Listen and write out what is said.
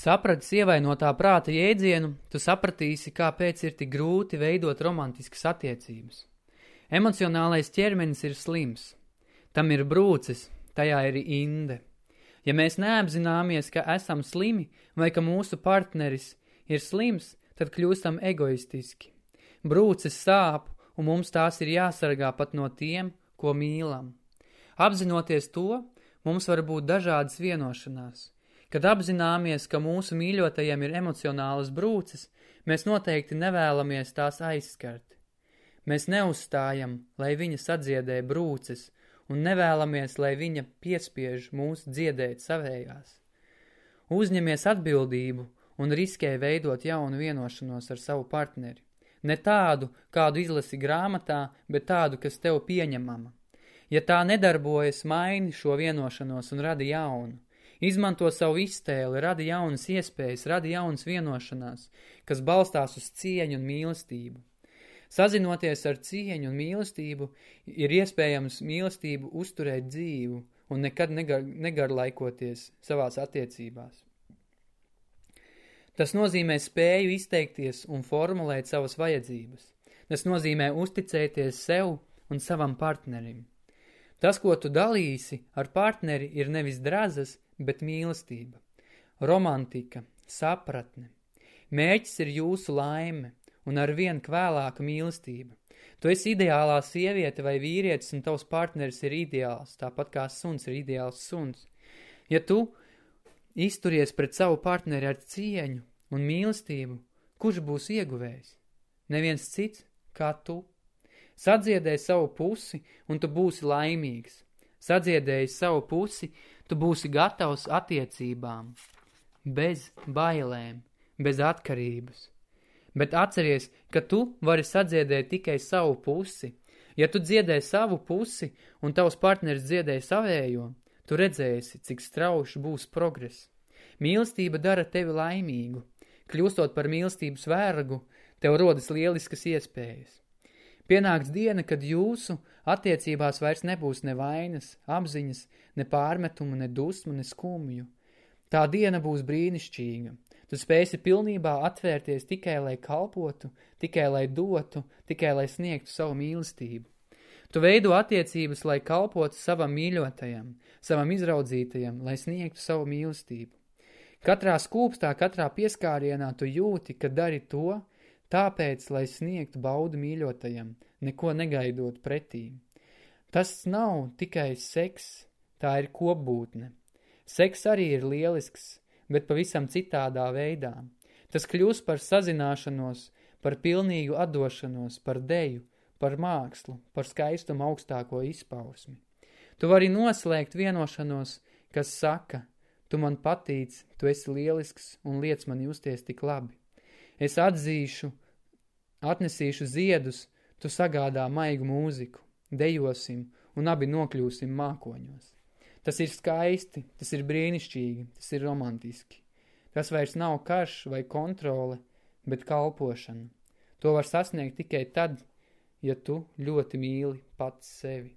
Sapratis ievainotā prāta jēdzienu, tu sapratīsi, kāpēc ir tik grūti veidot romantiskas attiecības. Emocionālais ķermenis ir slims. Tam ir brūces, tajā ir inde. Ja mēs neapzināmies, ka esam slimi vai ka mūsu partneris ir slims, tad kļūstam egoistiski. Brūces sāp, un mums tās ir jāsargā pat no tiem, ko mīlam. Apzinoties to, mums var būt dažādas vienošanās. Kad apzināmies, ka mūsu mīļotajiem ir emocionālas brūces, mēs noteikti nevēlamies tās aizskart. Mēs neuzstājam, lai viņa sadziedē brūces, un nevēlamies, lai viņa piespiež mūs dziedēt savējās. Uzņemies atbildību un riskē veidot jaunu vienošanos ar savu partneri. Ne tādu, kādu izlasi grāmatā, bet tādu, kas tev pieņemama. Ja tā nedarbojas, maini šo vienošanos un radi jaunu. Izmanto savu iztēli, radi jaunas iespējas, radi jaunas vienošanās, kas balstās uz cieņu un mīlestību. Sazinoties ar cieņu un mīlestību, ir iespējams mīlestību uzturēt dzīvu un nekad negar, negarlaikoties savās attiecībās. Tas nozīmē spēju izteikties un formulēt savas vajadzības. Tas nozīmē uzticēties sev un savam partnerim. Tas, ko tu dalīsi ar partneri, ir nevis drazas, bet mīlestība. Romantika, sapratne. Mēķis ir jūsu laime, un ar vien kvēlāka mīlestība. Tu esi ideālā sieviete vai vīrietis, un tavs partneris ir ideāls, tāpat kā suns ir ideāls suns. Ja tu izturies pret savu partneri ar cieņu un mīlestību, kurš būs ieguvējis? Neviens cits kā tu. Sadziedēji savu pusi, un tu būsi laimīgs. Sadziedēji savu pusi, tu būsi gatavs attiecībām, bez bailēm, bez atkarības. Bet atceries, ka tu vari sadziedēt tikai savu pusi. Ja tu dziedē savu pusi un tavs partneris dziedē savējo, tu redzēsi, cik strauši būs progress. Mīlestība dara tevi laimīgu. Kļūstot par mīlestības vērgu, tev rodas lieliskas iespējas. Pienāks diena, kad jūsu attiecībās vairs nebūs ne vainas, apziņas, ne pārmetumu, ne dusmu, ne skumju. Tā diena būs brīnišķīga. Tu spēsi pilnībā atvērties tikai, lai kalpotu, tikai, lai dotu, tikai, lai sniegtu savu mīlestību. Tu veido attiecības, lai kalpotu savam mīļotajam, savam izraudzītajam, lai sniegtu savu mīlestību. Katrā skūpstā, katrā pieskārienā tu jūti, ka dari to, tāpēc, lai sniegtu baudu mīļotajam, neko negaidot pretī. Tas nav tikai seks, tā ir kopbūtne. Seks arī ir lielisks, bet pavisam citādā veidā. Tas kļūs par sazināšanos, par pilnīgu atdošanos, par deju, par mākslu, par skaistumu augstāko izpausmi. Tu vari noslēgt vienošanos, kas saka, tu man patīc, tu esi lielisks un liec man justies tik labi. Es atzīšu, atnesīšu ziedus, tu sagādā maigu mūziku, dejosim un abi nokļūsim mākoņos. Tas ir skaisti, tas ir brīnišķīgi, tas ir romantiski. Tas vairs nav karš vai kontrole, bet kalpošana. To var sasniegt tikai tad, ja tu ļoti mīli pats sevi.